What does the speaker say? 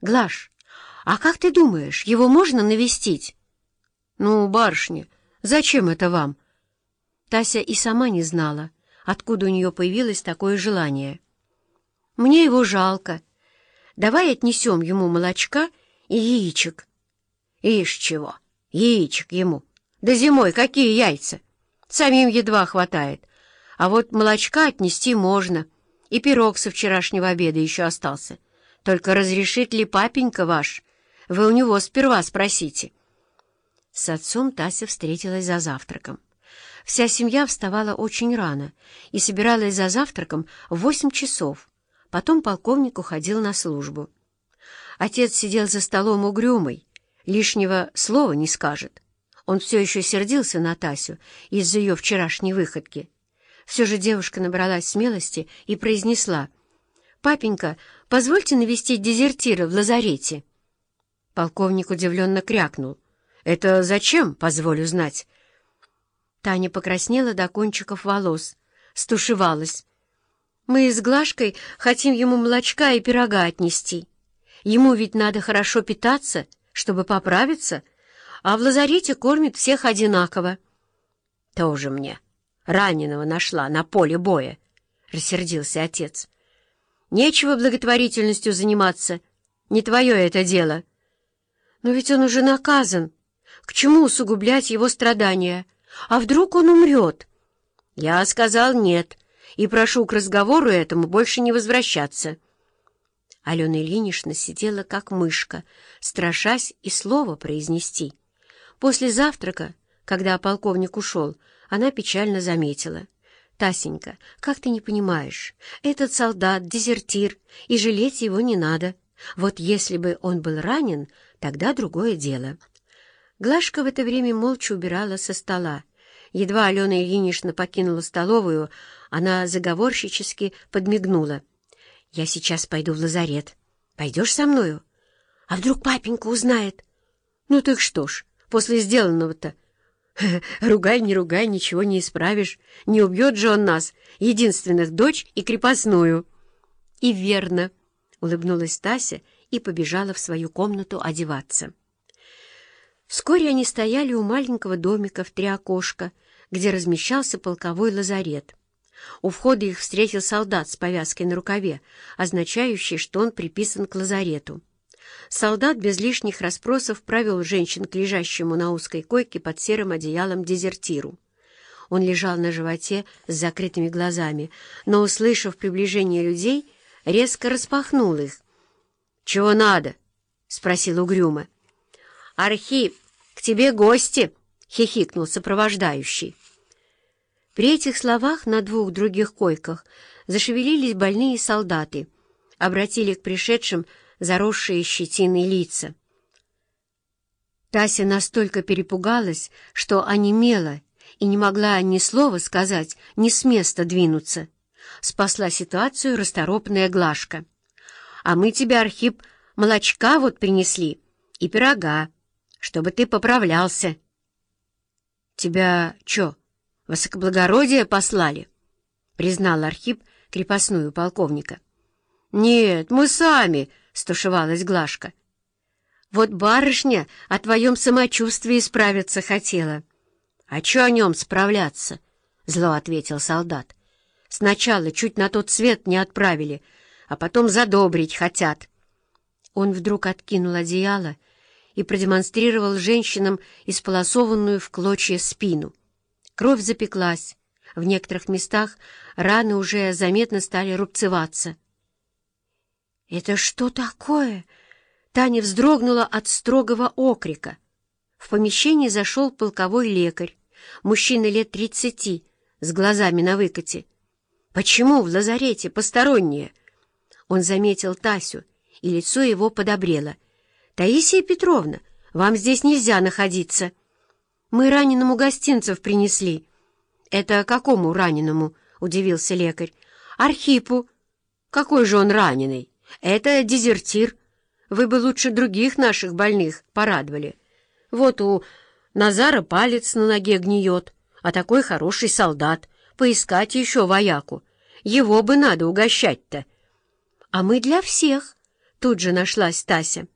Глаш, а как ты думаешь, его можно навестить? Ну, барышня, зачем это вам? Тася и сама не знала, откуда у нее появилось такое желание. Мне его жалко. Давай отнесем ему молочка и яичек. Ишь чего, яичек ему. Да зимой какие яйца? Самим едва хватает. А вот молочка отнести можно. И пирог со вчерашнего обеда еще остался. Только разрешит ли папенька ваш? Вы у него сперва спросите. С отцом Тася встретилась за завтраком. Вся семья вставала очень рано и собиралась за завтраком в восемь часов. Потом полковник уходил на службу. Отец сидел за столом угрюмый, лишнего слова не скажет. Он все еще сердился на Тасю из-за ее вчерашней выходки. Все же девушка набралась смелости и произнесла, «Папенька, позвольте навестить дезертира в лазарете». Полковник удивленно крякнул. «Это зачем, позволю знать?» Таня покраснела до кончиков волос, стушевалась. «Мы с Глашкой хотим ему молочка и пирога отнести. Ему ведь надо хорошо питаться, чтобы поправиться, а в лазарете кормят всех одинаково». «Тоже мне раненого нашла на поле боя», — рассердился отец. «Нечего благотворительностью заниматься, не твое это дело». «Но ведь он уже наказан. К чему усугублять его страдания? А вдруг он умрет?» «Я сказал нет, и прошу к разговору этому больше не возвращаться». Алена Ильинична сидела как мышка, страшась и слово произнести. После завтрака, когда полковник ушел, она печально заметила. «Тасенька, как ты не понимаешь, этот солдат — дезертир, и жалеть его не надо. Вот если бы он был ранен, тогда другое дело». Глашка в это время молча убирала со стола. Едва Алена Ильинична покинула столовую, она заговорщически подмигнула. «Я сейчас пойду в лазарет. Пойдешь со мною? А вдруг папенька узнает?» «Ну так что ж, после сделанного-то Ругай, не ругай, ничего не исправишь. Не убьет же он нас, единственных дочь и крепостную. И верно, — улыбнулась Тася и побежала в свою комнату одеваться. Вскоре они стояли у маленького домика в три окошка, где размещался полковой лазарет. У входа их встретил солдат с повязкой на рукаве, означающей, что он приписан к лазарету. Солдат без лишних расспросов провел женщин к лежащему на узкой койке под серым одеялом дезертиру. Он лежал на животе с закрытыми глазами, но, услышав приближение людей, резко распахнул их. «Чего надо?» — спросил угрюмо. «Архип, к тебе гости!» — хихикнул сопровождающий. При этих словах на двух других койках зашевелились больные солдаты, обратили к пришедшим заросшие щетиной лица. Тася настолько перепугалась, что онемела и не могла ни слова сказать, ни с места двинуться. Спасла ситуацию расторопная Глашка. «А мы тебе, Архип, молочка вот принесли и пирога, чтобы ты поправлялся». «Тебя чё, высокоблагородие послали?» — признал Архип крепостную полковника. «Нет, мы сами!» — стушевалась Глашка. «Вот барышня о твоем самочувствии справиться хотела». «А чё о нем справляться?» — зло ответил солдат. «Сначала чуть на тот свет не отправили, а потом задобрить хотят». Он вдруг откинул одеяло и продемонстрировал женщинам исполосованную в клочья спину. Кровь запеклась, в некоторых местах раны уже заметно стали рубцеваться. «Это что такое?» Таня вздрогнула от строгого окрика. В помещение зашел полковой лекарь, мужчина лет тридцати, с глазами на выкате. «Почему в лазарете посторонние?» Он заметил Тасю, и лицо его подобрело. «Таисия Петровна, вам здесь нельзя находиться. Мы раненому гостинцев принесли». «Это какому раненому?» — удивился лекарь. «Архипу». «Какой же он раненый?» Это дезертир. Вы бы лучше других наших больных порадовали. Вот у Назара палец на ноге гниет, а такой хороший солдат. Поискать еще вояку. Его бы надо угощать-то. А мы для всех, Тут же нашлась Тася.